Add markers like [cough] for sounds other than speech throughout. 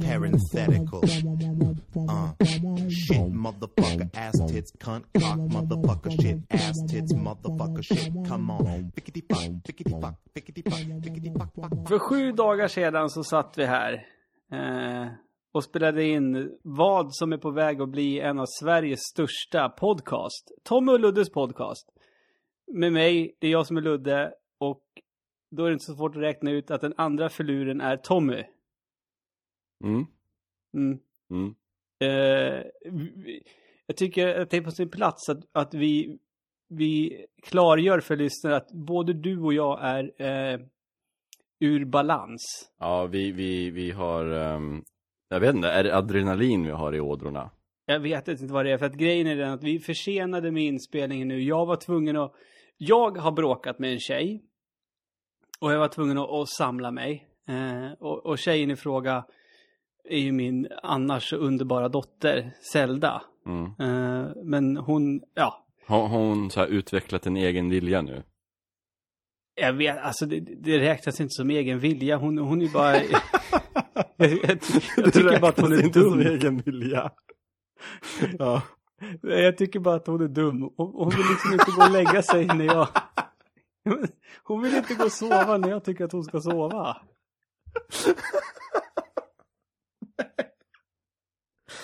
Parenthetical. Uh. Shit, motherfucker, ass tits, cunt, cock, motherfucker, shit, ass tits, motherfucker, shit. Come on. Fickety fuck, fickety fuck, fickety fuck, fickety fuck, fuck. För sju dagar sedan så satt vi här eh, och spelade in vad som är på väg att bli en av Sveriges största podcast. Tommy och Luddes podcast. Med mig, det är jag som är Ludde och då är det inte så svårt att räkna ut att den andra filuren är Tommy. Mm. Mm. Mm. Eh, jag tycker att det är på sin plats att, att vi, vi klargör för lyssnare att både du och jag är eh, ur balans. Ja, vi, vi, vi har, ehm, jag vet inte, är det adrenalin vi har i ådrorna? Jag vet inte vad det är, för att grejen är den att vi försenade med inspelningen nu. Jag var tvungen att... Jag har bråkat med en tjej. Och jag var tvungen att, att samla mig. Eh, och, och tjejen i fråga är ju min annars underbara dotter, Zelda. Mm. Eh, men hon, ja, Har hon så här utvecklat en egen vilja nu? jag vet, alltså det, det räknas inte som egen vilja. Hon, hon är bara... jag, [laughs] jag, jag tycker bara att hon är inte som dum. egen vilja. [laughs] ja. Jag tycker bara att hon är dum. Hon, hon vill liksom inte gå och lägga sig när jag... [laughs] Hon vill inte gå och sova när jag tycker att hon ska sova.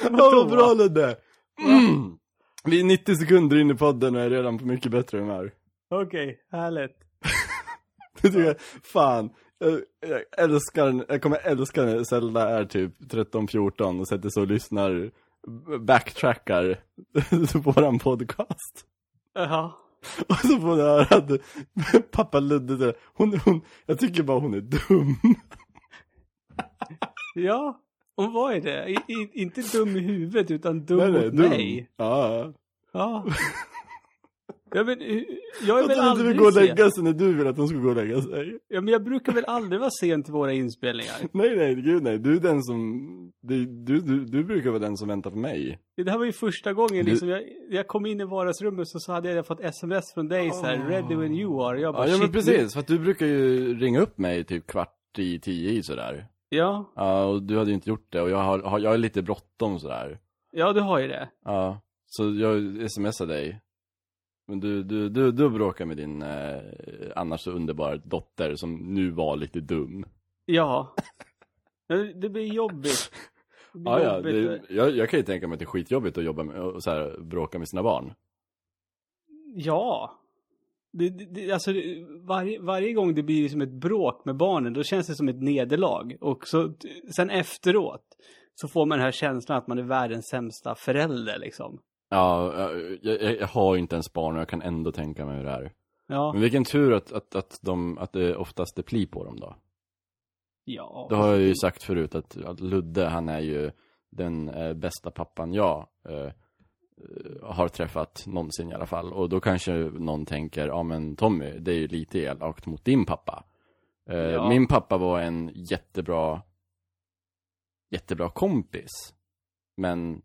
Ja, vad bra Ludde! Mm. Vi är 90 sekunder in i podden och är redan på mycket bättre humör. Okej, härligt. Det tycker jag, fan. Jag, jag älskar, jag kommer älska när Zelda är typ 13-14 och sätter sig och lyssnar, backtrackar på [laughs] våran podcast. Jaha. Och så får du höra att pappa Ludde hon, hon, jag tycker bara hon är dum. Ja, hon var ju det. I, i, inte dum i huvudet, utan dum Nej, nej, mot dum. mig. Ja. Ja. Jag, men, jag är Att väl hon inte aldrig gå och sen. lägga sig när du vill att hon ska gå och lägga sig. Ja, men jag brukar väl aldrig vara sen till våra inspelningar. Nej, nej, gud nej. Du är den som, du, du, du, du brukar vara den som väntar på mig. Det här var ju första gången Du- liksom, jag, jag kom in i vardagsrummet så, så hade jag fått sms från dig så här, ready when you are. Jag bara, Ja, ja men precis, för att du brukar ju ringa upp mig typ kvart i tio i sådär. Ja, Ja, och du hade ju inte gjort det och jag har, jag är lite bråttom sådär. ja du har ju det. Ja, så jag smsar dig. Men du, du, du, du bråkar med din eh, annars så underbara dotter som nu var lite dum. Ja. [laughs] Det blir jobbigt. Det blir Ja, ja, jobbigt. det, jag, jag kan ju tänka mig att det är skitjobbigt att jobba med och så här, bråka med sina barn. Ja. Det, det, alltså, varje, varje gång det blir som ett bråk med barnen, då känns det som ett nederlag. Och så, sen efteråt, så får man den här känslan att man är världens sämsta förälder liksom. Ja, jag, jag, jag har ju inte ens barn och jag kan ändå tänka mig hur det är. Ja. Men vilken tur att, att, att, de, att det oftast är pli på dem då. Ja. Det har jag ju sagt förut att, att Ludde, han är ju den eh, bästa pappan jag eh, eh, har träffat någonsin i alla fall. Och då kanske någon tänker, ja men Tommy, det är ju lite elakt mot din pappa. Eh, Ja. Min pappa var en jättebra, jättebra kompis. Men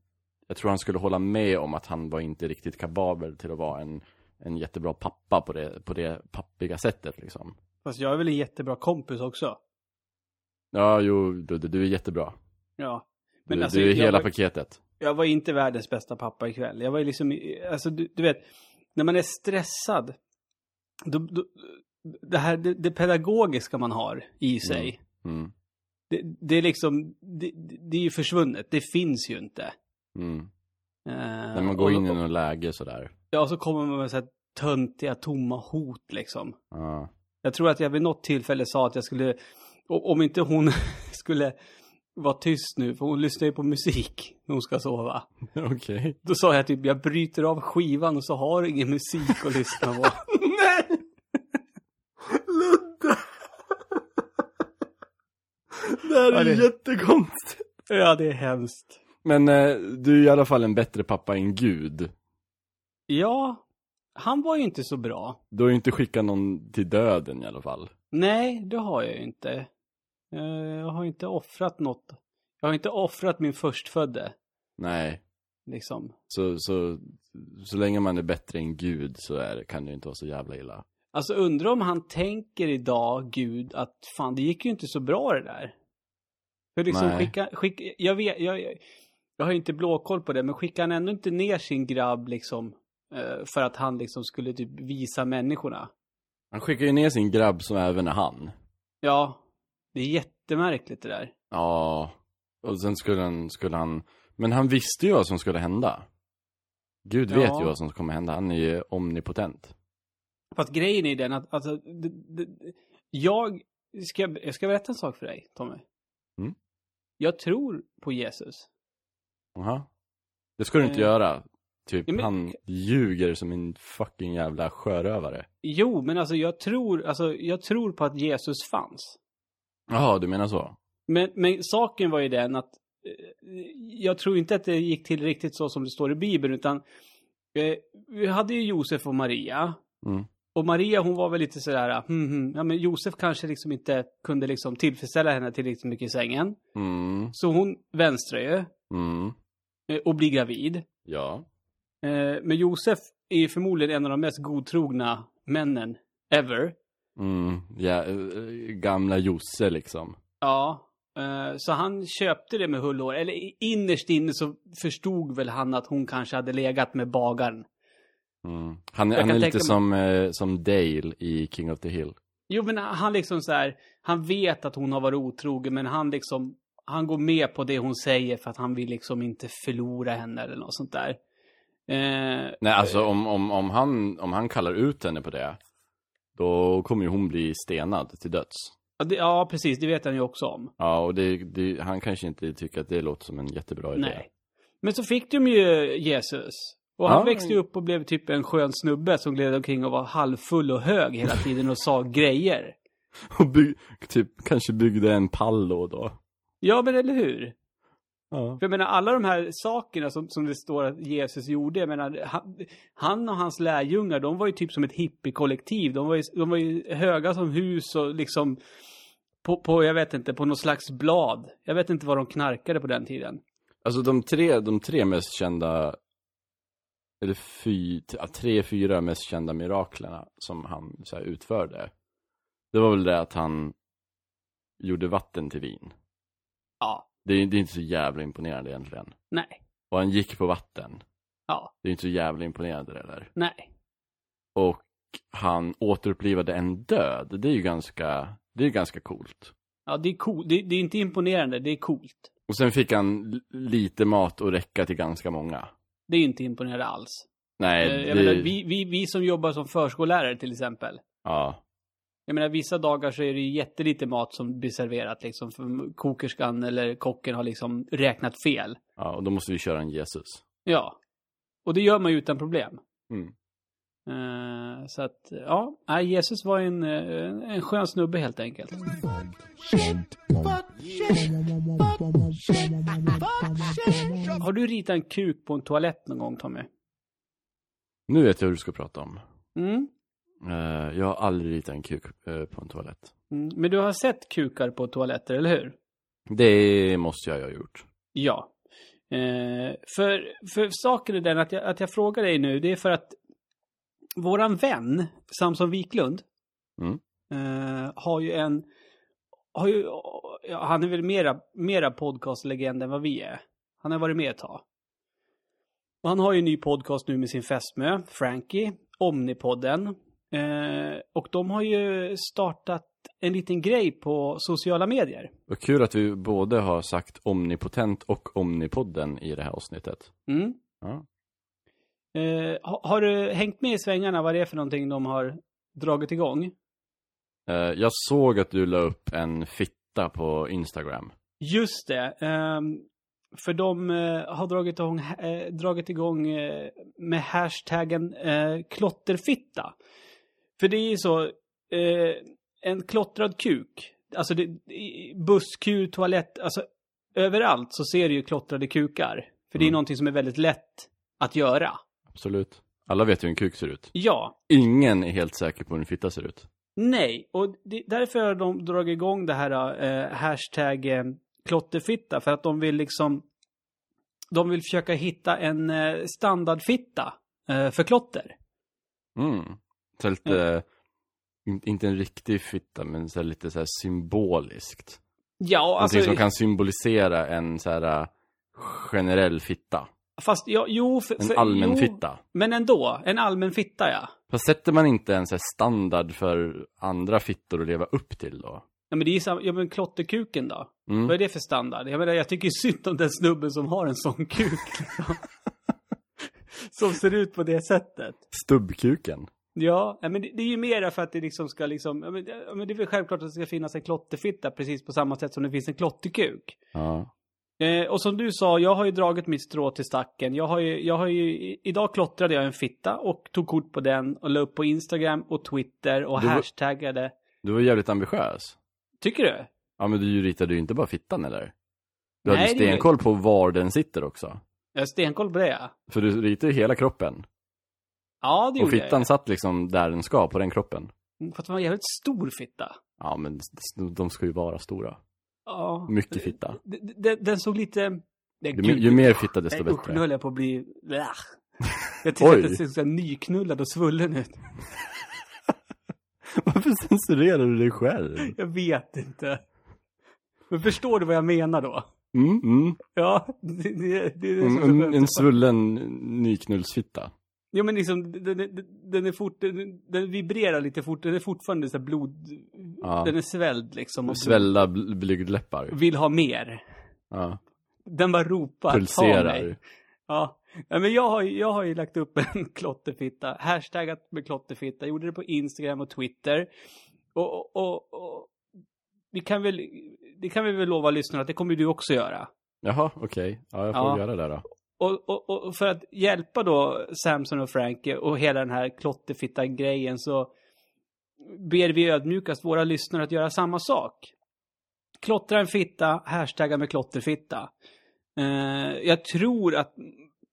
jag tror han skulle hålla med om att han var inte riktigt kapabel till att vara en, en jättebra pappa på det, på det pappiga sättet liksom. Fast jag är väl en jättebra kompis också. Ja, jo, du, du är jättebra. Ja. du, alltså, du är hela var- paketet. Jag var inte världens bästa pappa ikväll. Jag var ju liksom, alltså du, du vet, när man är stressad, då, då, det här, det, det pedagogiska man har i sig, Mm. det, det är liksom, det, det är ju försvunnet. Det finns ju inte. Mm. Eh, När man går in i något läge sådär. Ja, så kommer man med så här töntiga, tomma hot liksom. Ja. Jag tror att jag vid något tillfälle sa att jag skulle, om inte hon [laughs] skulle vara tyst nu, för hon lyssnar ju på musik när hon ska sova. [laughs] Okej. Då sa jag typ, jag bryter av skivan och så har du ingen musik att lyssna på. [laughs] Nej! Ludde! Det här Ja, är det- jättekonstigt. ja, det är hemskt. Men eh, du är i alla fall en bättre pappa än Gud. Ja, han var ju inte så bra. Du har ju inte skickat någon till döden i alla fall. Nej, det har jag ju inte. Eh, Jag har inte offrat något. Jag har inte offrat min förstfödde, Nej. liksom. Så, så, så länge man är bättre än Gud så är, kan det inte vara så jävla illa. Alltså undrar om han tänker idag, Gud, att fan det gick ju inte så bra det där. För liksom Nej. skicka, skicka jag vet, jag, jag, jag har ju inte blåkoll på det, men skickar han ändå inte ner sin grabb liksom eh, för att han liksom skulle typ visa människorna? Han skickar ju ner sin grabb som även är han. Ja, det är jättemärkligt det där. Ja. Och sen skulle han, skulle han, men han visste ju vad som skulle hända. Gud vet Ja. ju vad som kommer hända, han är ju omnipotent. Fast grejen är den att, alltså, det, det, jag, ska, jag- jag ska berätta en sak för dig, Tommy. Mm. Jag tror på Jesus. Jaha. Det ska du inte Eh. göra. Typ, Ja, men- han ljuger som en fucking jävla sjörövare. Jo, men alltså jag tror, alltså, jag tror på att Jesus fanns. Jaha, du menar så? Men, men saken var ju den att eh, jag tror inte att det gick till riktigt så som det står i Bibeln, utan eh, vi hade ju Josef och Maria. Mm. Och Maria hon var väl lite sådär, hmm, hmm, ja men Josef kanske liksom inte kunde liksom tillfredsställa henne tillräckligt mycket i sängen. Mm. Så hon vänstrar ju Mm. eh, och blir gravid. Ja. Men Josef är ju förmodligen en av de mest godtrogna männen ever. Mm. ja eh, gamla Josse liksom. Ja, eh, så han köpte det med hull och. Eller innerst inne så förstod väl han att hon kanske hade legat med bagaren. Mm. Han, han är lite som, eh, som Dale i King of the Hill. Jo, men han liksom så här, han vet att hon har varit otrogen, men han liksom, han går med på det hon säger för att han vill liksom inte förlora henne eller något sånt där. Eh, Nej, alltså om, om, om, han, om han kallar ut henne på det, då kommer ju hon bli stenad till döds. ja, det, ja, precis, det vet han ju också om. Ja, och det, det, han kanske inte tycker att det låter som en jättebra idé. Nej. Men så fick de ju Jesus. Och han Ja. växte upp och blev typ en skön snubbe som gled omkring och var halvfull och hög hela tiden och sa grejer. [laughs] Och by, typ kanske byggde en pallo då. Ja, men eller hur? Ja. För jag menar, alla de här sakerna som, som det står att Jesus gjorde, jag menar, han, han och hans lärjungar, de var ju typ som ett hippiekollektiv. De var ju, de var ju höga som hus och liksom på, på, jag vet inte, på något slags blad. Jag vet inte vad de knarkade på den tiden. Alltså de tre, de tre mest kända, eller fy, tre, fyra mest kända miraklerna som han så här, utförde. Det var väl det att han gjorde vatten till vin. Ja. Det är, det är inte så jävla imponerande egentligen. Nej. Och han gick på vatten. Ja. Det är inte så jävla imponerande det där. Nej. Och han återupplivade en död. Det är ju ganska, det är ganska coolt. Ja, det är coolt. Det, det är inte imponerande, det är coolt. Och sen fick han lite mat att räcka till ganska många. Det är inte imponerande alls. Nej, Eh, det, menar, vi, vi, vi som jobbar som förskollärare till exempel. ja. Jag menar, vissa dagar så är det ju jättelite mat som blir serverat liksom. För kokerskan eller kocken har liksom räknat fel. ja, och då måste vi köra en Jesus. Ja. Och det gör man ju utan problem. Mm. Eh, så att, ja. Jesus var en, eh, en skön snubbe helt enkelt. Har du ritat en kuk på en toalett någon gång, Tommy? Nu vet jag hur du ska prata om. Mm. Eh, jag har aldrig ritat en kuk eh, på en toalett. Mm. Men du har sett kukar på toaletter, eller hur? Det måste jag ha gjort. Ja. Eh, för, för saken är den att jag, att jag frågar dig nu, det är för att våran vän Samson Wiklund Mm. eh, har ju en, har ju, han är väl mera, mera podcastlegend än vad vi är. Han har varit med ett tag. Och han har ju en ny podcast nu med sin fästmö, Frankie, Omnipodden. Eh, och de har ju startat en liten grej på sociala medier. Vad kul att vi både har sagt omnipotent och omnipodden i det här avsnittet. Mm. Ja. Eh, ha, har du hängt med i svängarna vad det är för någonting de har dragit igång? Eh, jag såg att du la upp en fitta på Instagram. Just det. ehm, för de eh, har dragit igång, eh, dragit igång eh, med hashtaggen eh, klotterfitta. För det är ju så, eh, en klottrad kuk, alltså det, busskur, toalett, alltså överallt så ser du ju klottrade kukar. För det är Mm. någonting som är väldigt lätt att göra. Absolut. Alla vet hur en kuk ser ut. Ja, Ingen är helt säker på hur en fitta ser ut. Nej, och det, därför har de dragit igång det här eh, hashtag eh, klotterfitta. För att de vill liksom... De vill försöka hitta en eh, standardfitta eh, för klotter. Mm. Så lite, in, inte en riktig fitta, men så lite så här symboliskt. Ja, Någonting alltså... som kan symbolisera en så här äh, generell fitta. Fast, ja, jo... För, En allmän jo, fitta. Men ändå, en allmän fitta ja. Fast sätter man inte en så standard för andra fittor att leva upp till då? Ja men det är ju samma, ja men klotterkuken då? Mm. Vad är det för standard? Jag menar, jag tycker ju synd om den snubben som har en sån kuk. liksom. [laughs] som ser ut på det sättet. Stubbkuken. Ja, men det, det är ju mera för att det liksom ska liksom, men, det- men det är väl självklart att det ska finnas en klotterfitta precis på samma sätt som det finns en klotterkuk. Ja. Eh, och som du sa, jag har ju dragit mitt strå till stacken. Jag har ju, jag har ju, idag klottrade jag en fitta och tog kort på den och la upp på Instagram och Twitter och Du var- hashtaggade. Du var jävligt ambitiös. Tycker du? Ja, men du ritade ju inte bara fittan eller? Du Nej, hade stenkoll på var den sitter också. Jag har stenkoll på det ja. För du ritade ju hela kroppen. Ja, det Och gjorde fittan jag. satt liksom där den ska, på den kroppen. Mm, För att det var en jävligt stor fitta. Ja, men de ska ju vara stora. Ja. Mycket fitta. D- d- Den såg lite... Nej, Ju, ju mer fitta desto usch, nu bättre. höll jag på att bli... [laughs] Jag tyckte att den såg så nyknullad och svullen ut. [laughs] Varför censurerar du dig själv? Jag vet inte. Men förstår du vad jag menar då? Mm, mm. Ja, det, det, det är det är en, en svullen nyknullsfitta. Jo men liksom, den, den, den är fort, den, den vibrerar lite fort, den är fortfarande så blod, Ja. den är svälld liksom. Och Svälla bl- blygdläppar. vill ha mer. Ja. Den bara ropar, ta mig. Pulserar. Ja, ja men jag har, jag har ju lagt upp en [laughs] klotterfitta, hashtaggat med klotterfitta, gjorde det på Instagram och Twitter. Och, och, och, vi kan väl, det kan vi väl lova lyssnarna att det kommer du också göra. Jaha, okej. Ja, jag får Ja. göra det då. Och, och, och för att hjälpa då Samson och Frankie och hela den här klotterfitta-grejen så ber vi ödmjukast våra lyssnare att göra samma sak. Klottra en fitta, hashtagga med klotterfitta. Eh, jag tror att,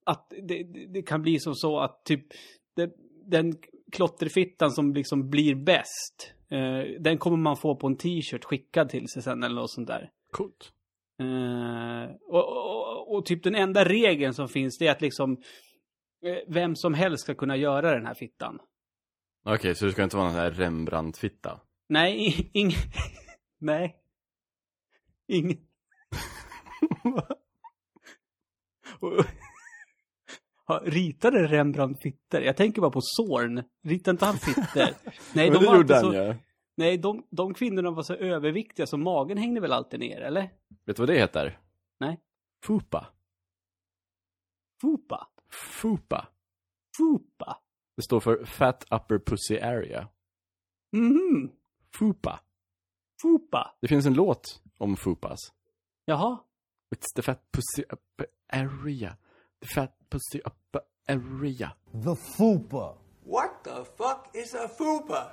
att det, det- det kan bli som så att typ det, den klotterfittan som liksom blir bäst, eh, den kommer man få på en t-shirt skickad till sig sen eller något sånt där. Coolt. Eh, och, och, och typ den enda regeln som finns det är att liksom eh, vem som helst ska kunna göra den här fittan. Okej, så det ska inte vara någon här Rembrandt-fitta? Nej, ingen... [laughs] Nej. Ingen... Ja, [laughs] [laughs] Ritade Rembrandt fitter? Jag tänker bara på Zorn. Ritade inte han fitter? Nej, de var han så... ju. Nej, de, de kvinnorna var så överviktiga så magen hängde väl alltid ner, eller? Vet du vad det heter? Nej. Fupa. Fupa. Fupa. Fupa. Det står för Fat Upper Pussy Area. Mhm. Fupa. Fupa. Det finns en låt om fupas. Jaha. It's the fat pussy upper area. The fat pussy upper area. The FUPA. What the fuck is a fupa?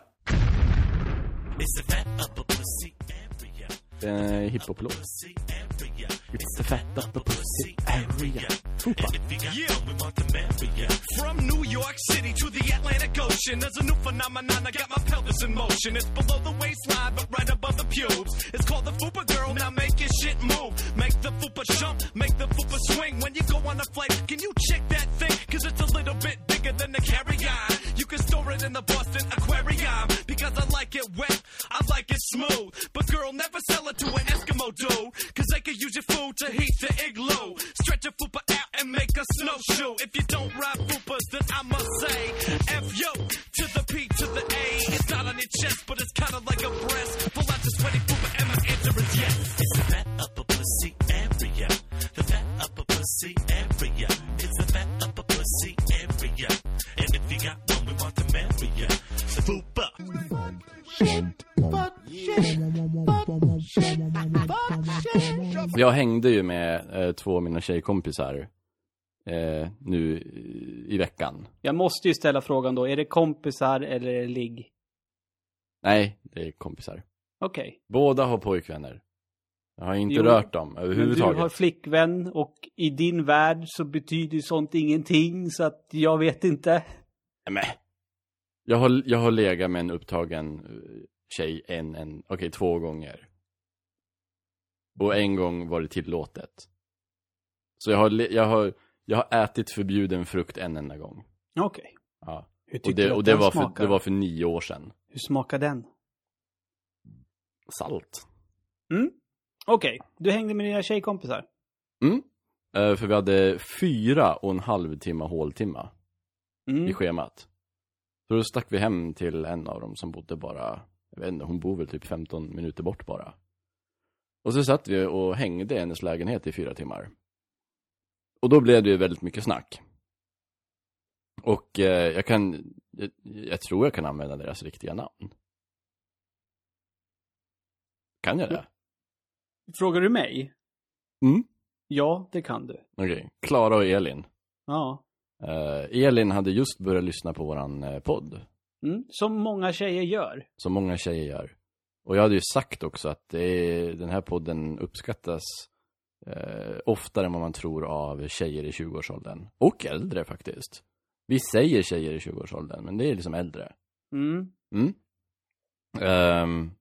Det är en hiphop-låt. It's the fat upper pussy area. Fupa. From New York City to the Atlantic Ocean, there's a new phenomenon. I got my pelvis in motion. It's below the waistline, but right above the pubes. It's called the Fupa Girl. Now make your shit move. Make the Fupa jump, make the Fupa swing. When you go on a flight, can you check that thing? Cause it's a little bit bigger than the carry-on. You can store it in the Boston Aquarium. Because I like it wet, I like it smooth. But girl, never sell it to an Eskimo dude. Cause they could use your food to heat the igloo. Stretch your Fupa out and make a snowshoe. If you don't ride Fupas, then I must say, F yo to the P to the A. It's not on your chest, but it's kinda like a Jag hängde ju med eh, två av mina tjejkompisar eh, nu i- veckan. Jag måste ju ställa frågan då, är det kompisar eller är det ligg? Nej, det är kompisar. Okej. Båda har pojkvänner. Jag har inte Jo, rört dem Men överhuvudtaget. du har flickvän och i din värld så betyder sånt ingenting så att jag vet inte. Nej, men. Jag har, jag har legat med en upptagen eh, tjej en, en, okej två gånger. Och en gång var det tillåtet. Så jag har, jag har, jag har ätit förbjuden frukt en enda gång. Okej. Ja. Hur Och det, och det, var för, det var för nio år sedan. Hur smakar den? Salt. Mm? Okej, du hängde med dina tjejkompisar. Mm. Eh, för vi hade fyra och en halv timme håltimma i Mm. schemat. Så då stack vi hem till en av dem som bodde bara, jag vet inte, hon bor väl typ 15 minuter bort bara. Och så satt vi och hängde i hennes lägenhet i fyra timmar. Och då blev det ju väldigt mycket snack. Och eh, jag kan, jag, jag tror jag kan använda deras riktiga namn. Kan jag det? Frågar du mig? Mm. Ja, det kan du. Okej, Klara och Elin. Ja. Eh, Elin hade just börjat lyssna på våran eh, podd. Mm. Som många tjejer gör. som många tjejer gör. Och jag hade ju sagt också att är, den här podden uppskattas eh, oftare än vad man tror av tjejer i 20-årsåldern. Och äldre faktiskt. Vi säger tjejer i 20-årsåldern, men det är liksom äldre. Mm. Mm. Ehm,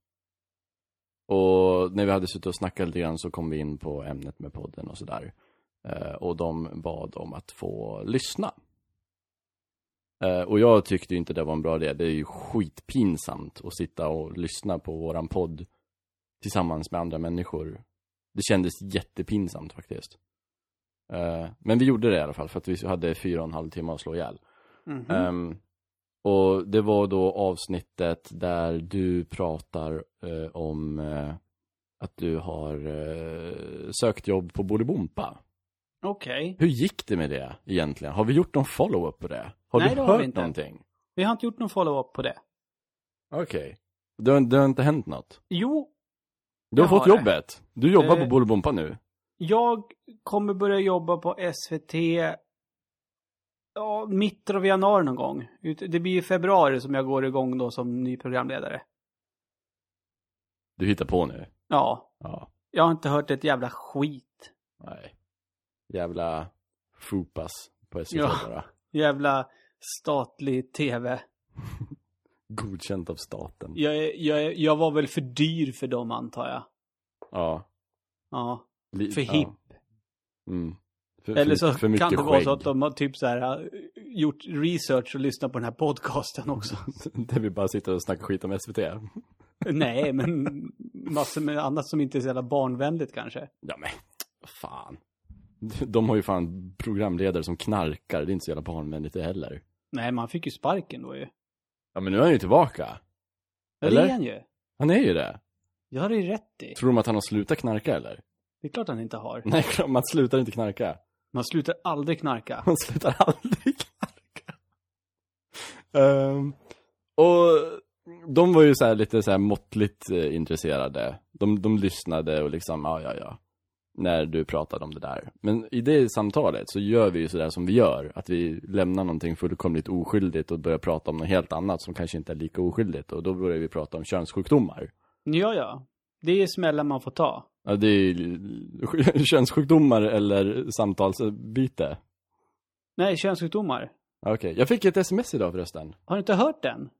och när vi hade suttit och snackat lite grann så kom vi in på ämnet med podden och sådär. Eh, och de bad om att få lyssna. Eh, och jag tyckte inte det var en bra idé. Det är ju skitpinsamt att sitta och lyssna på våran podd tillsammans med andra människor. Det kändes jättepinsamt faktiskt. Eh, men vi gjorde det i alla fall för att vi hade fyra och en halv timme att slå ihjäl. Mhm. Ehm, och det var då avsnittet där du pratar eh, om att du har sökt jobb på Bolibompa. Okej. Hur gick det med det egentligen? Har vi gjort någon follow-up på det? Har Nej, du det hört vi någonting? Vi har inte gjort någon follow-up på det. Okej. Det, har- det har inte hänt något? Jo, Du har fått har det. jobbet? Du jobbar Eh, på Bolibompa nu? jag kommer börja jobba på SVT ja, mitten av januari någon gång. Det blir i februari som jag går igång då som ny programledare. Du hittar på nu? Ja, Ja. jag har inte hört ett jävla skit. Nej. Jävla fupas på SVT Ja. bara. Jävla statlig tv. [laughs] Godkänt av staten. Jag, jag, jag var väl för dyr för dem antar jag. Ja. Ja, för ja. hipp. Mm. För, Eller så för, kan det vara skägg. så att de har typ så här gjort research och lyssnat på den här podcasten också. [laughs] Där vi bara sitter och snackar skit om SVT. Nej, men massor med annat som inte är så jävla barnvänligt kanske. Ja men, fan. De har ju fan programledare som knarkar. Det är inte så jävla barnvänligt det heller. Nej, man fick ju sparken då ju. Ja men nu är han ju tillbaka. Ja, Eller? det är han ju. Han är ju det. Jag har ju rätt i. Tror de att han har slutat knarka eller? Det är klart han inte har. Nej, man slutar inte knarka. Man slutar aldrig knarka. Man slutar aldrig knarka. Ehm, och de var ju så här lite så här måttligt eh, intresserade. De, de lyssnade och liksom, ja, ja, ja. När du pratade om det där. Men i det samtalet så gör vi ju sådär som vi gör. Att vi lämnar någonting fullkomligt oskyldigt och börjar prata om något helt annat som kanske inte är lika oskyldigt. Och då börjar vi prata om könssjukdomar. Ja, ja. Det är smällar man får ta. Ja, det är ju [laughs] könssjukdomar eller samtalsbyte. Nej, könssjukdomar. Okej, jag fick ett sms idag förresten. Har du inte hört den?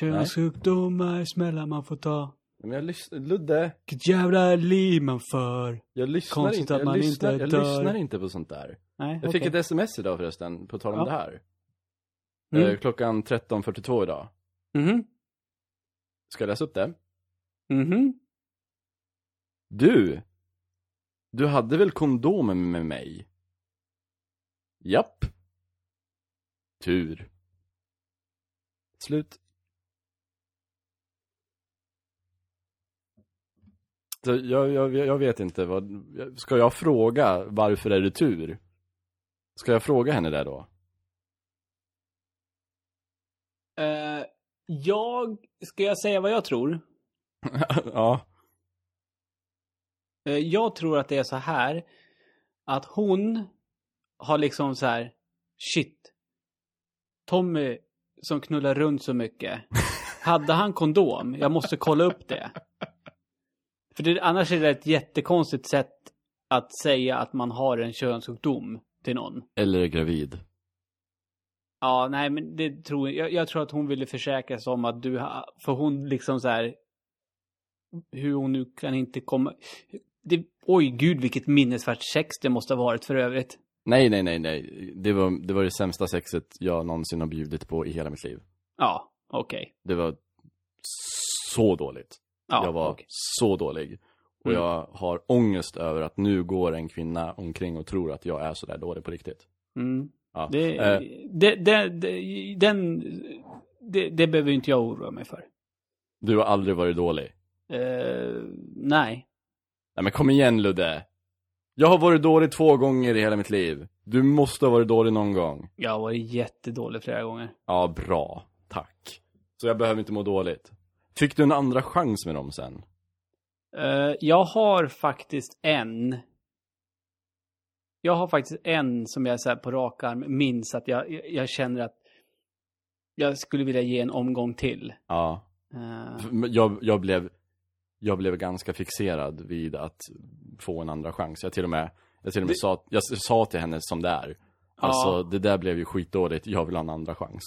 Könssjukdomar, smällar man får ta. Men jag lyssnar, Ludde, Vilket jävla liv man för. jag lyssnar Konstigt inte, jag, man lyssnar, inte jag lyssnar inte på sånt där. Nej, Jag okej. fick ett sms idag förresten, på tal om Ja. det här. Mm. Eh, klockan 13.42 idag. Mhm. Ska jag läsa upp det? Mhm. Du! Du hade väl kondom med mig? Japp. Tur. Slut. Jag, jag, jag vet inte vad, ska jag fråga varför är det tur? Ska jag fråga henne det då? Eh, jag, ska jag säga vad jag tror? [laughs] ja. Eh, jag tror att det är så här att hon har liksom så här shit. Tommy som knullar runt så mycket. [laughs] Hade han kondom? Jag måste kolla upp det. För det, annars är det ett jättekonstigt sätt att säga att man har en könssjukdom till någon. Eller är gravid. Ja, nej men det tror jag. Jag tror att hon ville försäkra sig om att du har, för hon liksom så här. Hur hon nu kan inte komma. Det, oj gud vilket minnesvärt sex det måste ha varit för övrigt. Nej, nej, nej, nej. Det var, det var det sämsta sexet jag någonsin har bjudit på i hela mitt liv. Ja, okej. Det var så dåligt. Ja, jag var okej. så dålig. Och Mm. jag har ångest över att nu går en kvinna omkring och tror att jag är så där dålig på riktigt. Mm. Ja. Det, eh, det, det, det, den, det, det behöver inte jag oroa mig för. du har aldrig varit dålig. Eh, nej. Nej men kom igen Ludde. Jag har varit dålig två gånger i hela mitt liv. Du måste ha varit dålig någon gång. Jag har varit jättedålig flera gånger. Ja, bra. Tack. Så jag behöver inte må dåligt. Fick du en andra chans med dem sen? Eh, jag har faktiskt en. Jag har faktiskt en som jag så på rak arm minns att jag, jag, känner att jag skulle vilja ge en omgång till. Ja. Men Jag, jag, blev, jag blev ganska fixerad vid att få en andra chans. Jag till och med, jag till och med Det- sa, jag sa till henne som det är. Alltså, Ja. det där blev ju skitdåligt. Jag vill ha en andra chans.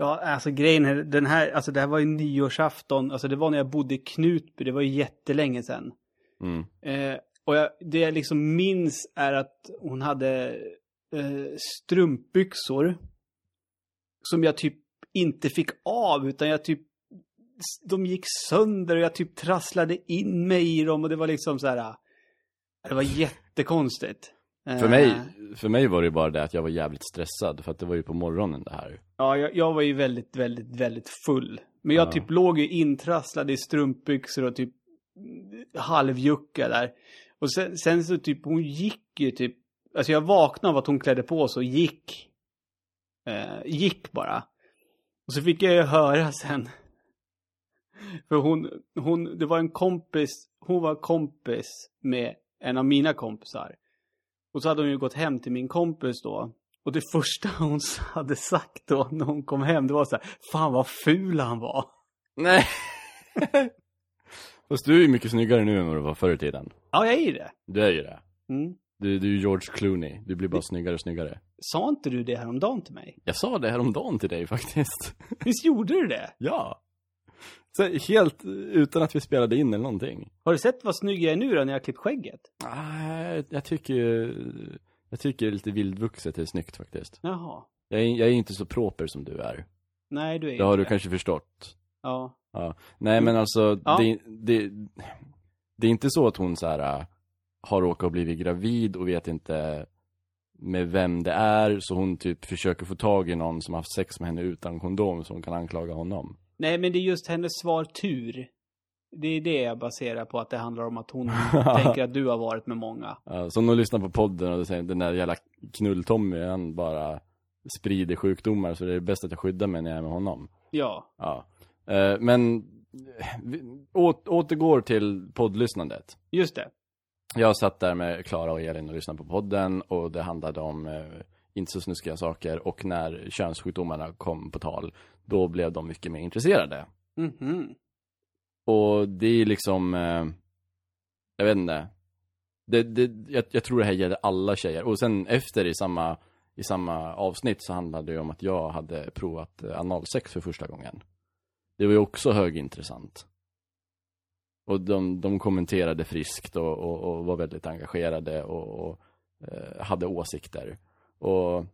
Ja, alltså grejen är, den här, alltså det här var ju nyårsafton, alltså det var när jag bodde i Knutby, det var ju jättelänge sedan. Mm. Eh, och jag, det jag liksom minns är att hon hade eh, strumpbyxor som jag typ inte fick av, utan jag typ, de gick sönder och jag typ trasslade in mig i dem och det var liksom så här, ah, det var jättekonstigt. För, Eh, mig, för mig var det bara det att jag var jävligt stressad. För att det var ju på morgonen det här. Ja, jag, jag var ju väldigt, väldigt, väldigt full. Men jag Ja. typ låg ju intrasslad i strumpbyxor och typ halvjucka där. Och sen, sen så typ, hon gick ju typ, alltså jag vaknade av att hon klädde på sig och gick. Eh, gick bara. Och så fick jag ju höra sen. För hon, hon, det var en kompis, hon var kompis med en av mina kompisar. Och så hade hon ju gått hem till min kompis då. Och det första [laughs] hon hade sagt då när hon kom hem, det var så här, fan vad ful han var. Nej! Fast du är ju mycket snyggare nu än vad du var förr i tiden. Ja, jag är ju det. Du är ju det. Mm. Du, du är ju George Clooney. Du blir bara snyggare och snyggare. Sa inte du det häromdagen till mig? Jag sa det häromdagen till dig faktiskt. Visst gjorde du det? ja. Så helt utan att vi spelade in eller någonting. Har du sett vad snygg jag är nu då när jag har klippt skägget? Nej, jag tycker Jag tycker lite vildvuxet är snyggt faktiskt. Jaha. Jag är, jag är inte så proper som du är. Nej, du är Det har inte du det. kanske förstått. Ja. Ja. Nej men alltså, Ja. det, det, det är inte så att hon så här äh, har råkat och blivit gravid och vet inte med vem det är, så hon typ försöker få tag i någon som har haft sex med henne utan kondom så hon kan anklaga honom. Nej, men det är just hennes svar tur. Det är det jag baserar på att det handlar om att hon [laughs] tänker att du har varit med många. Ja, så om de lyssnar på podden och säger den där jävla knull-Tommy, han bara sprider sjukdomar så det är bäst att jag skyddar mig när jag är med honom. Ja. Ja. Eh, Men återgår till poddlyssnandet. Just det. Jag satt där med Klara och Elin och lyssnade på podden och det handlade om eh, inte så snuskiga saker och när könssjukdomarna kom på tal, då blev de mycket mer intresserade. Mhm. Och det är liksom, eh, jag vet inte. Det, det, jag, jag tror det här gäller alla tjejer. Och sen efter i samma, i samma avsnitt så handlade det om att jag hade provat eh, analsex för första gången. Det var ju också högintressant. Och de, de kommenterade friskt och, och, och var väldigt engagerade och, och eh, hade åsikter. Och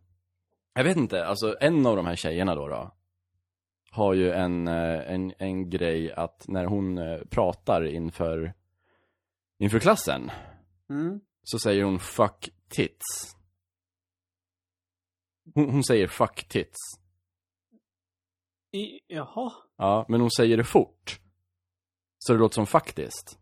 jag vet inte, alltså en av de här tjejerna då, då har ju en, eh, en, en grej att när hon eh, pratar inför, inför klassen Mm. så säger hon fuck tits. Hon, hon säger fuck tits. I, jaha. Ja, men hon säger det fort. Så det låter som faktiskt.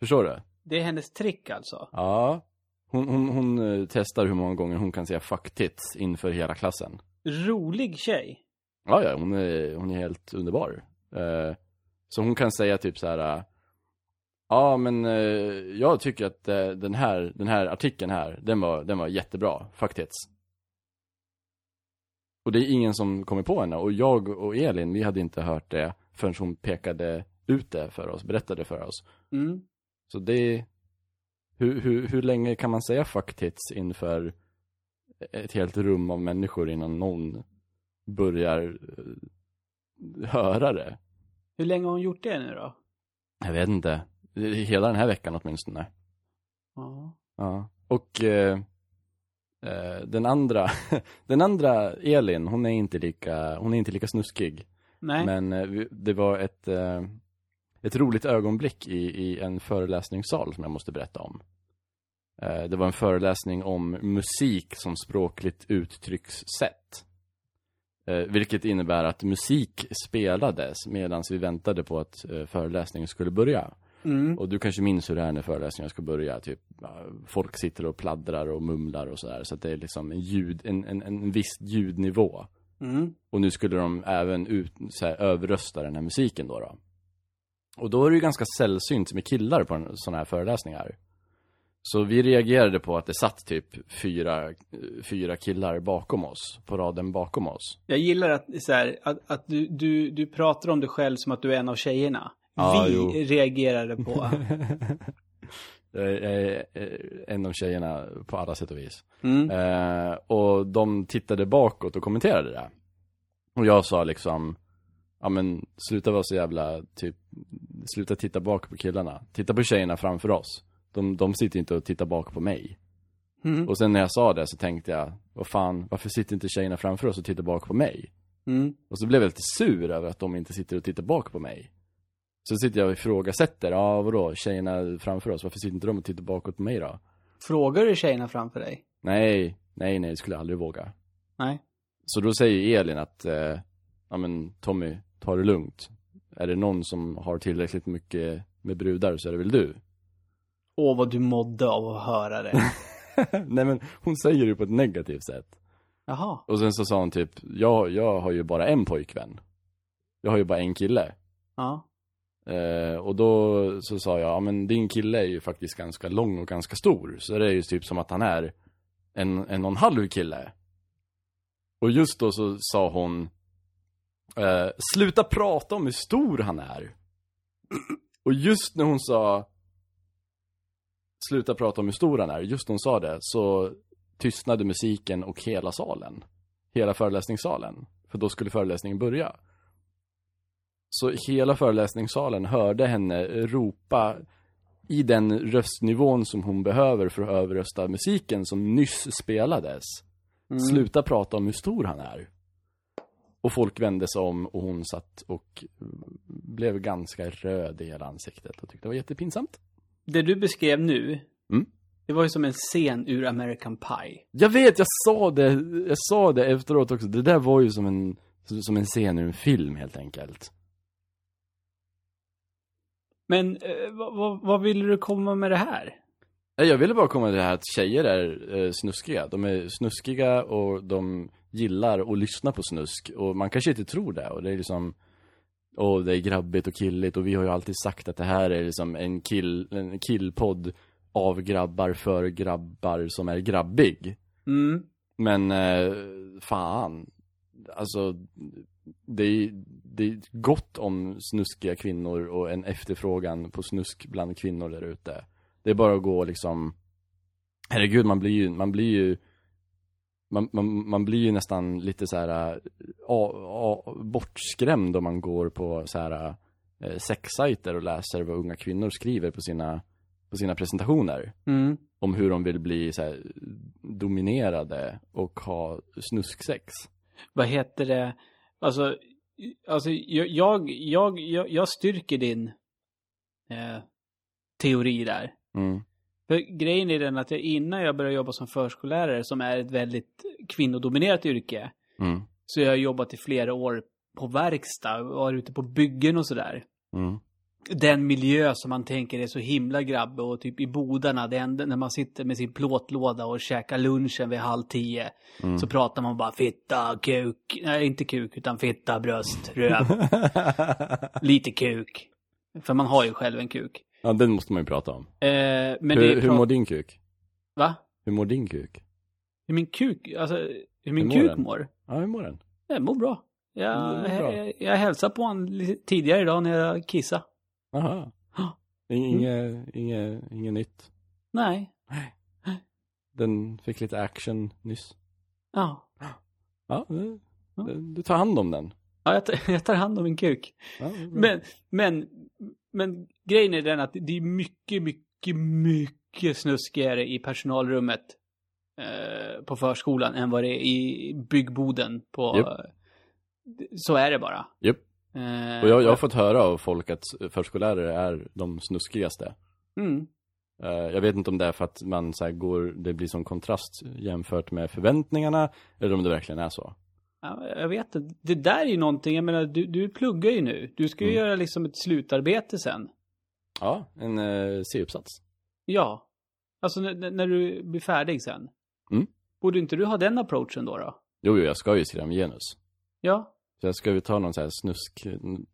Förstår du? Det är hennes trick alltså. Ja. Hon, hon, hon eh, testar hur många gånger hon kan säga fuck tits inför hela klassen. Rolig tjej. Ja, ja, hon är, hon är helt underbar. Eh, så hon kan säga typ så här. eh, Ja, men eh, jag tycker att eh, den, här, den här artikeln här, den var, den var jättebra, faktiskt. Och det är ingen som kommer på henne. Och jag och Elin, vi hade inte hört det förrän hon pekade ut det för oss, berättade för oss. Mm. Så det hur, hur, hur länge kan man säga fuck tits inför ett helt rum av människor innan någon börjar eh, höra det. Hur länge har hon gjort det nu då? Jag vet inte. Hela den här veckan åtminstone. Ja. Ja. Och eh, eh, den andra, [laughs] den andra Elin, hon är inte lika, hon är inte lika snuskig. Nej. Men eh, det var ett, ett roligt ögonblick i, i en föreläsningssal som jag måste berätta om. Eh, det var en föreläsning om musik som språkligt uttryckssätt. Eh, vilket innebär att musik spelades medan vi väntade på att eh, föreläsningen skulle börja. Mm. Och du kanske minns hur det är när föreläsningen ska börja. Typ, folk sitter och pladdrar och mumlar och sådär. Så att det är liksom en, ljud, en, en, en viss ljudnivå. Mm. Och nu skulle de även ut, här, överrösta den här musiken då, då. Och då är det ju ganska sällsynt med killar på sådana här föreläsningar. Så vi reagerade på att det satt typ fyra, fyra killar bakom oss, på raden bakom oss. Jag gillar att, så här, att, att du, du, du pratar om dig själv som att du är en av tjejerna. Ja, Vi jo. reagerade på. [laughs] En av tjejerna på alla sätt och vis. Mm. Eh, och de tittade bakåt och kommenterade det. Och jag sa liksom, ja men sluta vara så jävla, typ, sluta titta bak på killarna. Titta på tjejerna framför oss. De, de sitter inte och tittar bak på mig. Mm. Och sen när jag sa det så tänkte jag, vad fan, varför sitter inte tjejerna framför oss och tittar bak på mig? Mm. Och så blev jag lite sur över att de inte sitter och tittar bak på mig. Så sitter jag och ifrågasätter, ja vadå, tjejerna framför oss, varför sitter inte de och tittar bakåt på mig då? Frågar du tjejerna framför dig? Nej, nej, nej, det skulle jag aldrig våga. Nej. Så då säger Elin att, eh, ja men Tommy, ta det lugnt. Är det någon som har tillräckligt mycket med brudar så är det väl du? Åh, vad du mådde av att höra det. [laughs] Nej men hon säger det på ett negativt sätt. Jaha. Och sen så sa hon typ, jag, jag har ju bara en pojkvän. Jag har ju bara en kille. Ja. Eh, och då så sa jag, ja men din kille är ju faktiskt ganska lång och ganska stor. Så det är ju typ som att han är en, en och en halv kille. Och just då så sa hon, eh, sluta prata om hur stor han är. [clears throat] Och just när hon sa, sluta prata om hur stor han är, just när hon sa det så tystnade musiken och hela salen. Hela föreläsningssalen. För då skulle föreläsningen börja. Så hela föreläsningssalen hörde henne ropa i den röstnivån som hon behöver för att överrösta musiken som nyss spelades. Sluta prata om hur stor han är. Och folk vände sig om och hon satt och blev ganska röd i hela ansiktet och tyckte det var jättepinsamt. Det du beskrev nu, Mm. det var ju som en scen ur American Pie. Jag vet, jag sa det, jag sa det efteråt också. Det där var ju som en, som en scen ur en film helt enkelt. Men eh, vad, vad, ville du komma med det här? Nej, Jag ville bara komma till det här att tjejer är eh, snuskiga. De är snuskiga och de gillar att lyssna på snusk. Och man kanske inte tror det. Och det är liksom, och det är grabbigt och killigt. Och vi har ju alltid sagt att det här är liksom en, kill, en killpodd av grabbar för grabbar som är grabbig. Mm. Men eh, fan. Alltså, det är, det är gott om snuskiga kvinnor och en efterfrågan på snusk bland kvinnor där ute. Det är bara att gå liksom Herregud, man blir ju, man blir ju man, man, man blir ju nästan lite så här a, a, bortskrämd om man går på så här eh, sexsajter och läser vad unga kvinnor skriver på sina, på sina presentationer Mm. om hur de vill bli så här, dominerade och ha snusksex. Vad heter det? Alltså, alltså jag, jag, jag, jag, jag styrker din eh, teori där. Mm. För grejen är den att jag innan jag började jobba som förskollärare, som är ett väldigt kvinnodominerat yrke, Mm. så jag har jobbat i flera år på verkstad och varit ute på byggen och sådär. Mm. Den miljö som man tänker är så himla grabbig och typ i bodarna, det enda, när man sitter med sin plåtlåda och käkar lunchen vid halv tio, så pratar man bara fitta, kuk, nej inte kuk utan fitta, bröst, röv, [laughs] lite kuk. För man har ju själv en kuk. Ja, den måste man ju prata om. Eh, men hur, hur mår din kuk? Va? Hur mår din kuk? Hur min kuk, alltså hur min Hur mår kuk den? mår? Ja, hur mår den? Den mår bra. Jag, mår bra. jag, jag hälsade på honom tidigare idag när jag kissade. Aha. Ja. Inget, inget, inget nytt. Nej. Den fick lite action nyss. Ja. Ja, det- du tar hand om den. Ja, jag tar, [laughs] jag tar hand om min kuk. Ja. Men, men, men grejen är den att det är mycket, mycket, mycket snuskigare i personalrummet eh, på förskolan än vad det är i byggboden på... Japp. Så är det bara. Japp. Eh, Och jag, jag har fått höra av folk att förskollärare är de snuskigaste. Mm. Eh, Jag vet inte om det är för att man så går, det blir som kontrast jämfört med förväntningarna, eller om det verkligen är så. Ja, jag vet inte. Det där är ju någonting, jag menar, du, du pluggar ju nu. Du ska ju Mm. göra liksom ett slutarbete sen. Ja, en eh, C-uppsats. Ja. Alltså när, du blir färdig sen. Mm. Borde inte du ha den approachen då? då? Jo, jo, jag ska ju skriva med genus. Ja. Så jag ska ju ta någon så här snusk,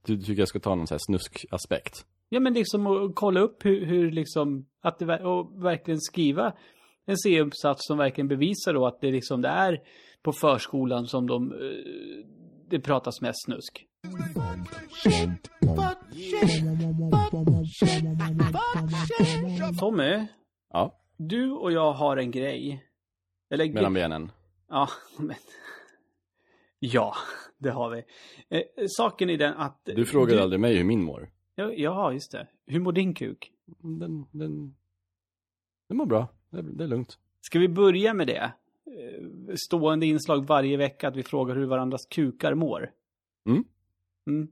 du tycker jag ska ta någon så här snusk-aspekt? Ja, men liksom att kolla upp hur, hur liksom, att det, och verkligen skriva en C-uppsats som verkligen bevisar då att det liksom, det är på förskolan som de, eh, det pratas mest snusk. Tommy, Ja, du och jag har en grej. Eller, mellan benen. Ja, [laughs] men... Ja, det har vi. Eh, saken är den att... Du frågade aldrig mig hur min mår. Ja, ja, just det. Hur mår din kuk? Den, den, den mår bra. Det, det är lugnt. Ska vi börja med det? Eh, Stående inslag varje vecka att vi frågar hur varandras kukar mår. Mm. Mm.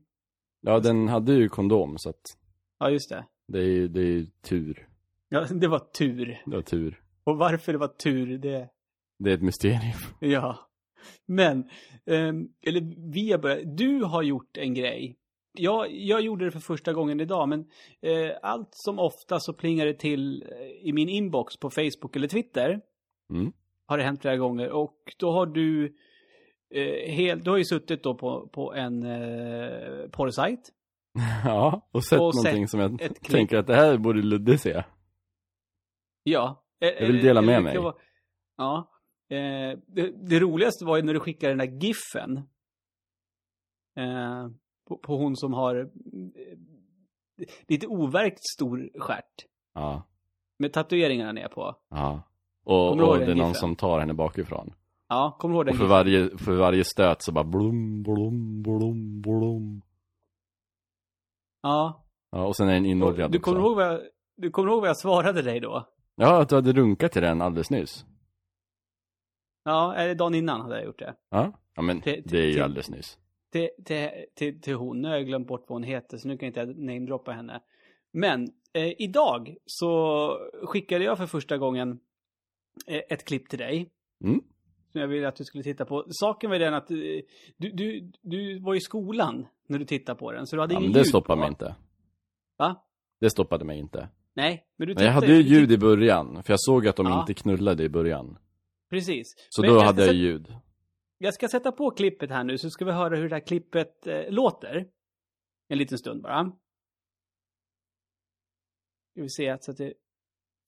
Ja, den hade ju kondom, så att Ja, just det. det är ju det är tur. Ja, [laughs] det var tur. Det var tur. Och varför det var tur, det... Det är ett mysterium. Ja. Men, ehm, eller vi har börjat... Du har gjort en grej. Jag, jag gjorde det för första gången idag, men eh, allt som ofta så plingar det till eh, i min inbox på Facebook eller Twitter. Mm. Har det hänt flera gånger. Och då har du... Eh, helt, du har ju suttit då på, på en eh, porrsajt. [laughs] Ja, och sett Och någonting sett som jag tänker att det här borde Ludde se. Ja. Eh, Jag vill dela eller med mig. vara- Ja. Eh, det, det roligaste var ju när du skickade den där giffen. Eh, på, på hon som har eh, lite overkt stor stjärt. Ja, Med tatueringarna ner på. ja. Och, Kommer du och det är någon giffen? som tar henne bakifrån. Ja, kommer du ihåg den Och för giffen? varje, för varje stöt så bara blom, blom, blom, blom. Ja. Ja, och sen är den inoljad Du kommer, också. ihåg vad jag, du kommer ihåg vad jag svarade dig då? Ja, att du hade runkat till den alldeles nyss. Ja, eller dagen innan hade jag gjort det. Ja, ja men Till- det är ju till- alldeles nyss. till, till, till, till hon. Nu har jag glömt bort vad hon heter så nu kan jag inte namedroppa henne. Men eh, idag så skickade jag för första gången ett klipp till dig. Mm. Som jag ville att du skulle titta på. Saken var den att eh, du, du, du var i skolan när du tittade på den. Så du hade Ja, men det stoppade på. mig inte. Va? Det stoppade mig inte. Nej, men du Men jag tittade- hade ju ljud i början, för jag såg att de Ja. inte knullade i början. Precis. Så Men då jag hade jag ljud. Jag ska sätta på klippet här nu så ska vi höra hur det här klippet eh, låter. En liten stund bara. Ska vi se att, så att det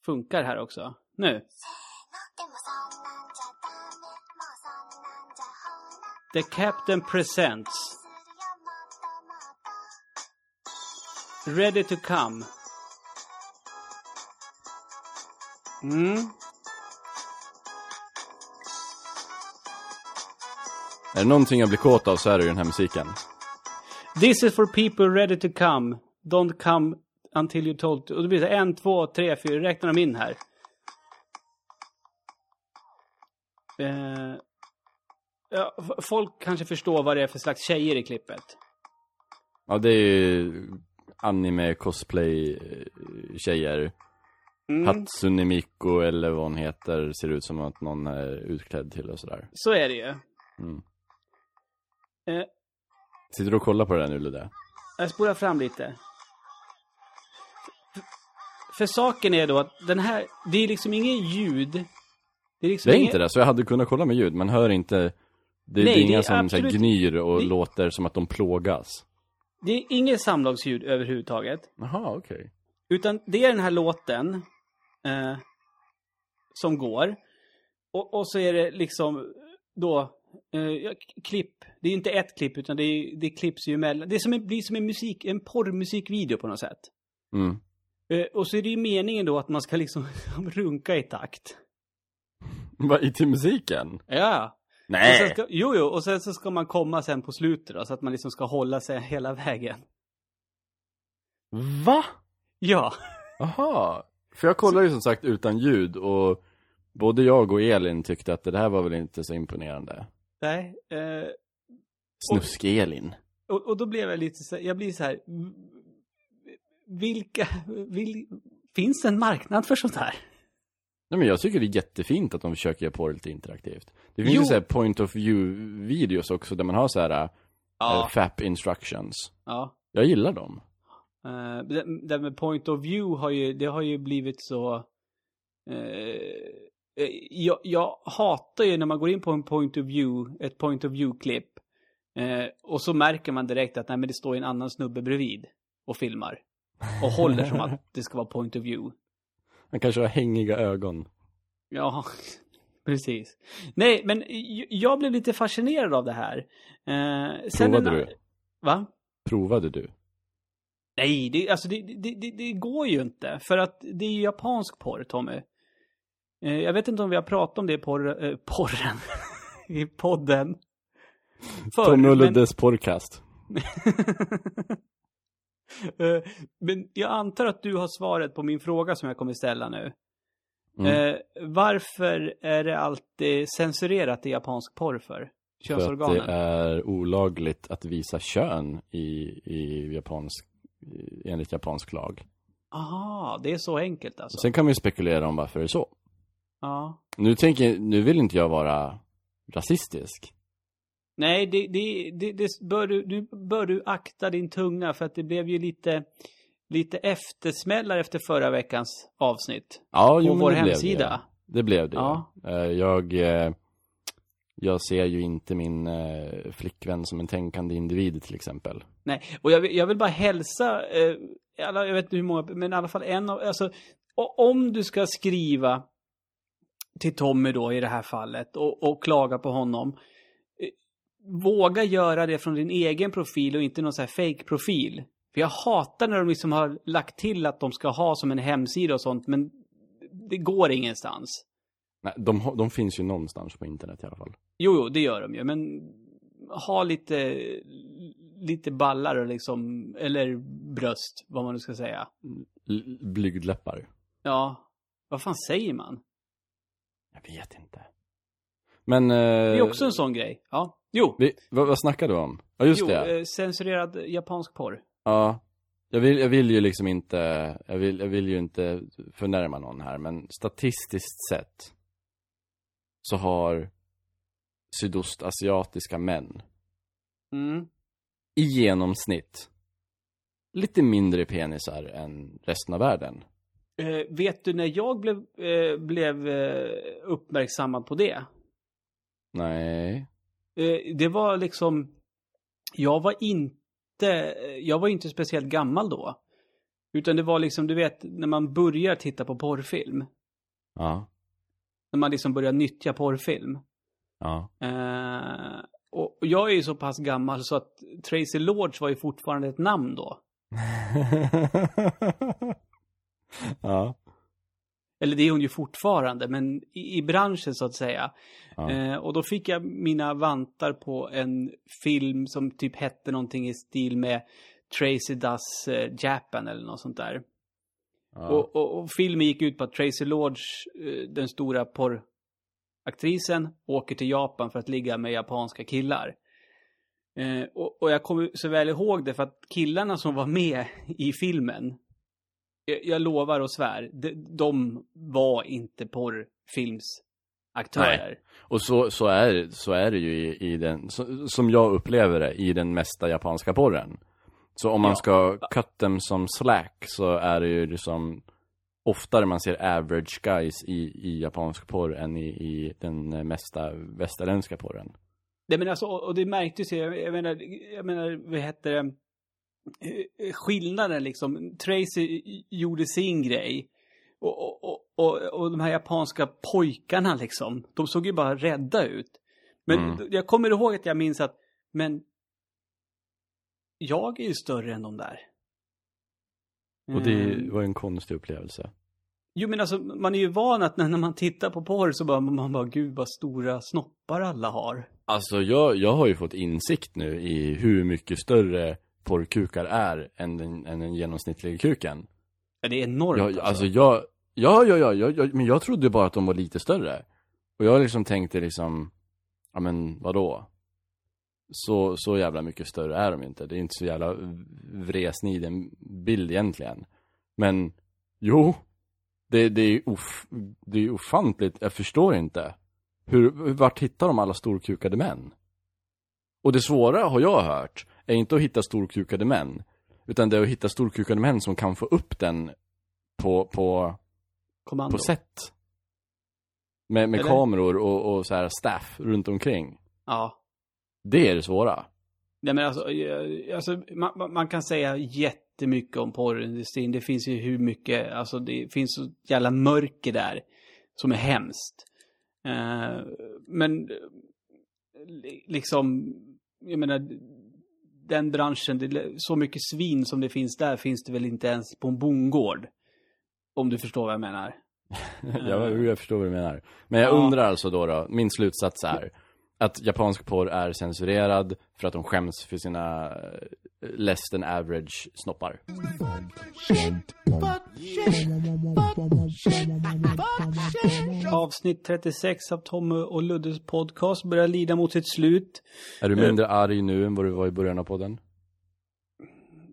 funkar här också. Nu. The Captain Presents Ready to come. Mm. Är det någonting jag blir kåt av så är det ju den här musiken. This is for people ready to come. Don't come until you told to. Och då blir det en, två, tre, fyra. Räknar de in här. Eh, ja, folk kanske förstår vad det är för slags tjejer i klippet. Ja, det är ju anime cosplay eh. Mm, Hatsune Miku eller vad hon heter ser ut som att någon är utklädd till och sådär. så är det ju. Mm. Eh, Sitter du och kollar på det där nu Ludde? Jag spolar fram lite. För, för saken är då att den här, det är liksom ingen ljud. Det är liksom Det är ingen- inte det, så jag hade kunnat kolla med ljud. Man hör inte, det, det Nej, är det inga är som så här, absolut- gnyr och det- låter som att de plågas. Det är inget samlagsljud överhuvudtaget. Jaha, okej. Utan det är den här låten eh, som går. Och, och så är det liksom då eh, klipp. Det är inte ett klipp utan det, är, det klipps ju emellan. Det är som en, blir som en musik, en porrmusikvideo på något sätt. Mm. Eh, och så är det ju meningen då att man ska liksom [laughs] runka i takt. I till musiken? Ja. Och sen ska, jo, jo, och sen så ska man komma sen på slutet då, så att man liksom ska hålla sig hela vägen. Va? Ja. Aha. För jag kollade ju som sagt utan ljud och både jag och Elin tyckte att det här var väl inte så imponerande. Nej. Eh, Snusk-Elin. och, och då blev jag lite så jag blir så här. Vilka, vil, finns det en marknad för sånt här? Nej men jag tycker det är jättefint att de försöker göra på det lite interaktivt. Det finns Jo. ju så här point of view videos också där man har så här Ja. äh, FAP instructions. Ja. Jag gillar dem. Uh, det, det med point of view har ju, det har ju blivit så... eh, eh, jag, jag hatar ju när man går in på en point of view, ett point of view-klipp. eh, och så märker man direkt att nej, men det står en annan snubbe bredvid och filmar. Och håller som att [laughs] det ska vara point of view. Han kanske har hängiga ögon. Ja, [laughs] precis. Nej, men jag blev lite fascinerad av det här. Eh, Provade en- du? Va? Provade du? Nej, det, alltså det, det, det, det går ju inte. För att det är ju japansk porr, Tommy. Eh, jag vet inte om vi har pratat om det i porr, eh, porren. [laughs] I podden. Förr, Tommy och men- Luddes podcast. Eh, [laughs] men jag antar att du har svaret på min fråga som jag kommer ställa nu. Mm. Eh, varför är det alltid censurerat i japansk porr för? För att Könsorganen? det är olagligt att visa kön i, i japansk, enligt japansk lag. Aha, det är så enkelt alltså. Sen kan man ju spekulera om varför det är så. Ja. Nu tänker, nu vill inte jag vara rasistisk. Nej, det, det, det, det bör du, nu bör du akta din tunga för att det blev ju lite, lite eftersmällar efter förra veckans avsnitt. Ja, På jo, vår det blev hemsida. Det, det blev det. Ja. Eh, Jag, eh, jag ser ju inte min eh, flickvän som en tänkande individ till exempel. Nej, och jag, vill- jag vill bara hälsa, alla, jag vet inte hur många, men i alla fall en av, alltså, om du ska skriva till Tommy då i det här fallet och, och klaga på honom, våga göra det från din egen profil och inte någon sån här fake-profil. För jag hatar när de liksom har lagt till att de ska ha som en hemsida och sånt, men det går ingenstans. Nej, de, de finns ju någonstans på internet i alla fall. Jo, jo, det gör de ju, men ha lite, lite ballar och liksom, eller bröst, vad man nu ska säga. L- blygdläppar. Ja, vad fan säger man? Jag vet inte. Men... Eh, Det är också en sån grej. Ja. Jo, vi, vad, vad snackar du om? Ja, just jo det. eh, censurerad japansk porr. Ja. Jag vill, jag vill ju liksom inte, jag vill, jag vill ju inte förnärma någon här, men statistiskt sett så har sydostasiatiska män Mm. i genomsnitt lite mindre penisar än resten av världen. Eh, vet du när jag blev, eh, blev eh, uppmärksammad på det? Nej. Eh, det var liksom, jag var inte, jag var inte speciellt gammal då. Utan det var liksom, du vet, när man börjar titta på porrfilm. Ja. När man liksom börjar nyttja porrfilm. Ja. Eh, och och jag är ju så pass gammal så att Tracy Lords var ju fortfarande ett namn då. [laughs] ja. Eller det är hon ju fortfarande, men i, i branschen så att säga. Ja. Eh, och då fick jag mina vantar på en film som typ hette någonting i stil med Tracy Does eh, Japan eller något sånt där. ja. Och, och, och filmen gick ut på att Tracy Lords, eh, den stora porraktrisen, åker till Japan för att ligga med japanska killar. Eh, och, och jag kommer så väl ihåg det för att killarna som var med i filmen, jag, lovar och svär, de, var inte porrfilmsaktörer. Och så, så, är, så är det ju i, i den, så, som jag upplever det, i den mesta japanska porren. Så om man Ja. ska cut them som slack så är det ju liksom oftare man ser average guys i, i japansk porr än i, i den mesta västerländska porren. Nej men alltså, och det märktes ju, jag, jag menar, jag menar, vad heter det, skillnaden liksom, Tracy gjorde sin grej. Och, och, och, och, de här japanska pojkarna liksom, de såg ju bara rädda ut. Men Mm. jag kommer ihåg att jag minns att, men jag är ju större än de där. Och det Mm. var en konstig upplevelse. Jo men alltså, man är ju van att när, när man tittar på porr så bara, man bara, gud vad stora snoppar alla har. Alltså jag, jag har ju fått insikt nu i hur mycket större porrkukar är än den, än den genomsnittliga kuken. Ja, det är enormt Jag, alltså jag, ja, ja, ja, jag, men jag trodde bara att de var lite större. Och jag liksom tänkte liksom, ja men vadå? Så, så jävla mycket större är de inte. Det är inte så jävla vresniden bild egentligen. Men, jo. Det, det är of, det är ofantligt, jag förstår inte. Hur, vart hittar de alla storkukade män? Och det svåra har jag hört, är inte att hitta storkukade män. Utan det är att hitta storkukade män som kan få upp den på, på, Kommando. på set. Med, med Eller? kameror och, och så här staff runt omkring. Ja. Det är det svåra. Nej men alltså, eh, alltså man, man- kan säga jättemycket om porrindustrin. Det finns ju hur mycket, alltså det finns så jävla mörker där. Som är hemskt. Eh, men li- liksom, jag menar, den branschen, det, så mycket svin som det finns där finns det väl inte ens på en bondgård. Om du förstår vad jag menar. [laughs] jag, jag förstår vad du menar. Men jag Ja. undrar alltså då, då, min slutsats är att japansk porr är censurerad för att de skäms för sina eh, less than average snoppar. Avsnitt 36 av Tommy och Luddes podcast börjar lida mot sitt slut. Är Eh. du mindre arg nu än vad du var i början av podden?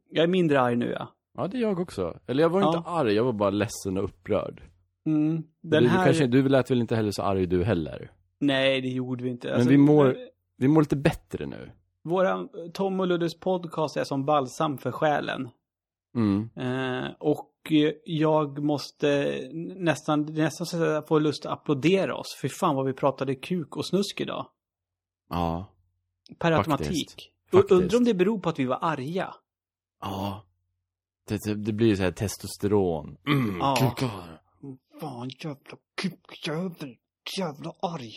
Jag är mindre arg nu ja. Ja, det är jag också. Eller jag var Ja. inte arg, jag var bara ledsen och upprörd. Mm. Den du, här... kanske, du lät väl inte heller så arg du heller? Nej, det gjorde vi inte. Men Alltså, vi mår, vi mår lite bättre nu. Våra Tom och Luddes podcast är som balsam för själen. Mm. Eh, och jag måste nästan, nästan så att jag får lust att applådera oss. För fan vad vi pratade kuk och snusk idag. Ja. Per Faktiskt. automatik. Faktiskt. Undrar om det beror på att vi var arga. Ja. Det, det, det blir så här testosteron. Mm, Ja. kukar. Fan jävla kukjävel. Jävla arg.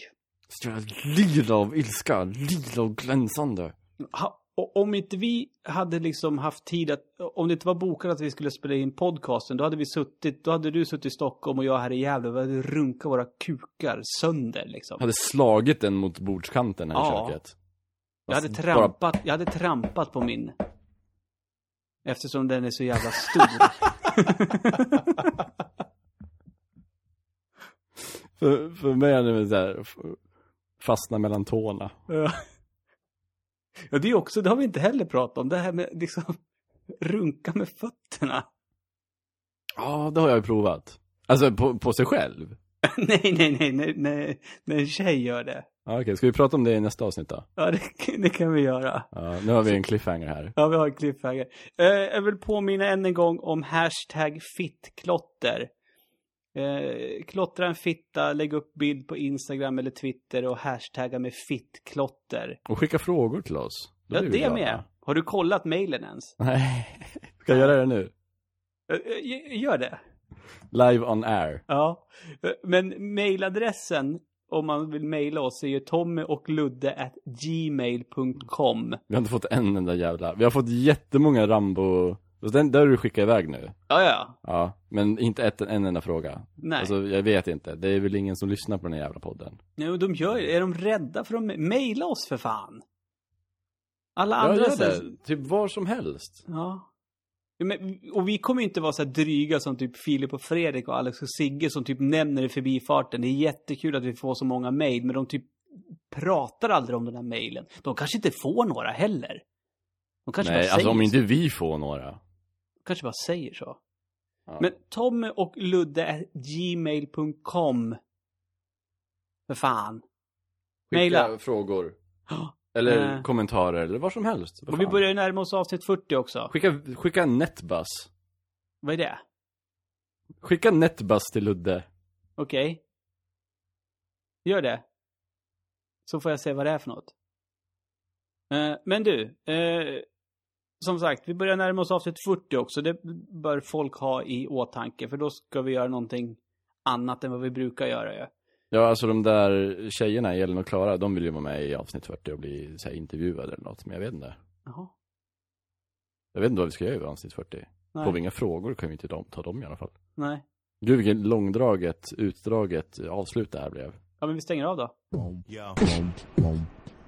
Lila av ilska, lila och glänsande. Ha, och om inte vi hade liksom haft tid att, om det inte var bokat att vi skulle spela in podcasten, då hade vi suttit, då hade du suttit i Stockholm och jag här i Gävle vi hade runkat våra kukar sönder liksom. Hade slagit den mot bordskanten här Ja. i köket. Jag hade trampat, jag hade trampat på min. Eftersom den är så jävla stor. [laughs] För, för mig är det så här, f- fastna mellan tårna. [laughs] Ja. det är också, det har vi inte heller pratat om. Det här med liksom [laughs] runka med fötterna. Ja, det har jag ju provat. Alltså på, på sig själv. [laughs] nej, nej, nej, nej, nej, när en tjej gör det. Ja, Okej, ska vi prata om det i nästa avsnitt då? Ja, det, det kan vi göra. Ja, nu har vi en cliffhanger här. Ja, vi har en cliffhanger. Eh, jag vill påminna än en gång om hashtag fittklotter. Eh, klottra en fitta, lägg upp bild på Instagram eller Twitter och hashtagga med fittklotter. Och skicka frågor till oss. Då Ja, det glada. med. Har du kollat mejlen ens? Nej, ska jag göra det nu? Eh, eh, Gör det. Live on air. Ja. Men mejladressen om man vill mejla oss är ju tommy och ludde at gmail.com. Vi har inte fått en enda jävla... Vi har fått jättemånga Rambo... Och Den där du skickat iväg nu. Ja, ja. Ja, men inte ett, en enda fråga. Nej. Alltså, jag vet inte. Det är väl ingen som lyssnar på den här jävla podden. Nej, de gör Är de rädda för att mejla oss för fan? Alla Ja, andra... gör så här- det. Typ var som helst. Ja. Ja, Men, och vi kommer inte vara så här dryga som typ Filip och Fredrik och Alex och Sigge som typ nämner det förbi farten. Det är jättekul att vi får så många mejl, men de typ pratar aldrig om den här mejlen. De kanske inte får några heller. De kanske Nej, alltså om så. inte vi får några. Kanske bara säger så. Ja. Men Tommy och Ludde är gmail.com. För fan. Skicka frågor. Eller Eh. kommentarer, eller vad som helst. Vad Och vi börjar ju närma oss avsnitt 40 också. Skicka, skicka netbus. Vad är det? Skicka netbus till Ludde. Okej. Gör det. Så får jag se vad det är för något. Eh, men du, eh, som sagt, vi börjar närma oss avsnitt 40 också. Det bör folk ha i åtanke, för då ska vi göra någonting annat än vad vi brukar göra ju. Ja, alltså de där tjejerna, Elin och Klara, de vill ju vara med i avsnitt 40 och bli så här, intervjuade eller något, men jag vet inte. Jaha. Jag vet inte vad vi ska göra i avsnitt 40. Nej. Får vi inga frågor kan vi inte de, ta dem i alla fall. Nej. Gud vilket långdraget, utdraget avslut det här blev. Ja, men vi stänger av då. Yo.